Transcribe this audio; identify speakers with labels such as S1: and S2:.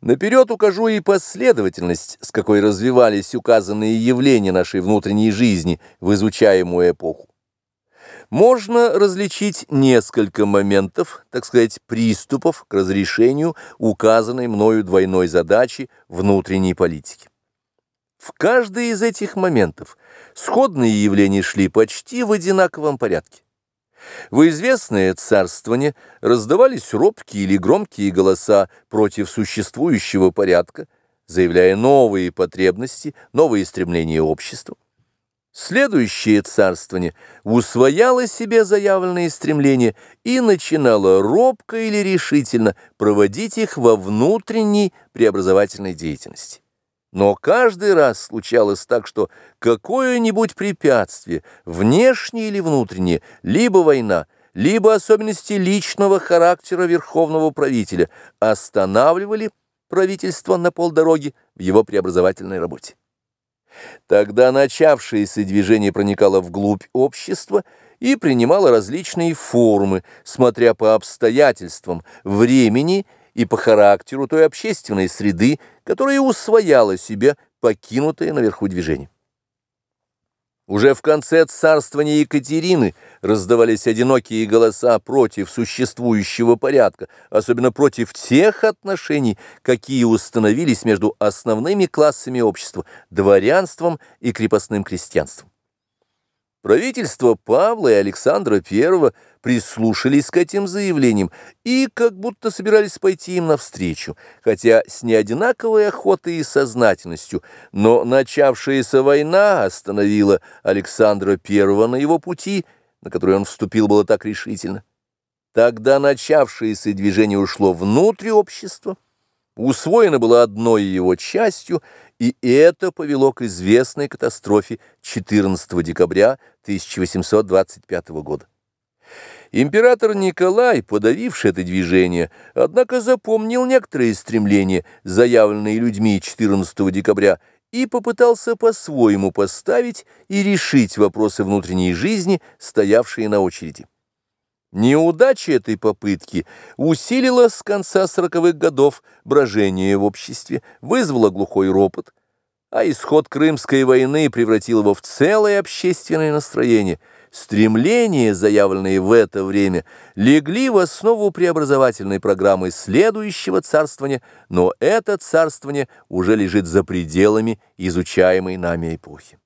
S1: Наперед укажу и последовательность, с какой развивались указанные явления нашей внутренней жизни в изучаемую эпоху. Можно различить несколько моментов, так сказать, приступов к разрешению указанной мною двойной задачи внутренней политики. В каждый из этих моментов сходные явления шли почти в одинаковом порядке. В известное царствование раздавались робкие или громкие голоса против существующего порядка, заявляя новые потребности, новые стремления общества. Следующее царствование усвояло себе заявленные стремления и начинало робко или решительно проводить их во внутренней преобразовательной деятельности. Но каждый раз случалось так, что какое-нибудь препятствие, внешнее или внутреннее, либо война, либо особенности личного характера верховного правителя останавливали правительство на полдороги в его преобразовательной работе. Тогда начавшееся движение проникало вглубь общества и принимало различные формы, смотря по обстоятельствам, времени и по характеру той общественной среды, которая усвояла себе покинутое наверху движение. Уже в конце царствования Екатерины раздавались одинокие голоса против существующего порядка, особенно против тех отношений, какие установились между основными классами общества – дворянством и крепостным крестьянством. Правительство Павла и Александра I прислушались к этим заявлениям и как будто собирались пойти им навстречу, хотя с неодинаковой охотой и сознательностью, но начавшаяся война остановила Александра I на его пути, на который он вступил было так решительно. Тогда начавшееся движение ушло внутрь общества, усвоено было одной его частью, и это повело к известной катастрофе 14 декабря 1825 года. Император Николай, подавивший это движение, однако запомнил некоторые стремления, заявленные людьми 14 декабря, и попытался по-своему поставить и решить вопросы внутренней жизни, стоявшие на очереди. Неудача этой попытки усилила с конца сороковых годов брожение в обществе, вызвала глухой ропот, а исход Крымской войны превратил его в целое общественное настроение. Стремления, заявленные в это время, легли в основу преобразовательной программы следующего царствования, но это царствование уже лежит за пределами изучаемой нами эпохи.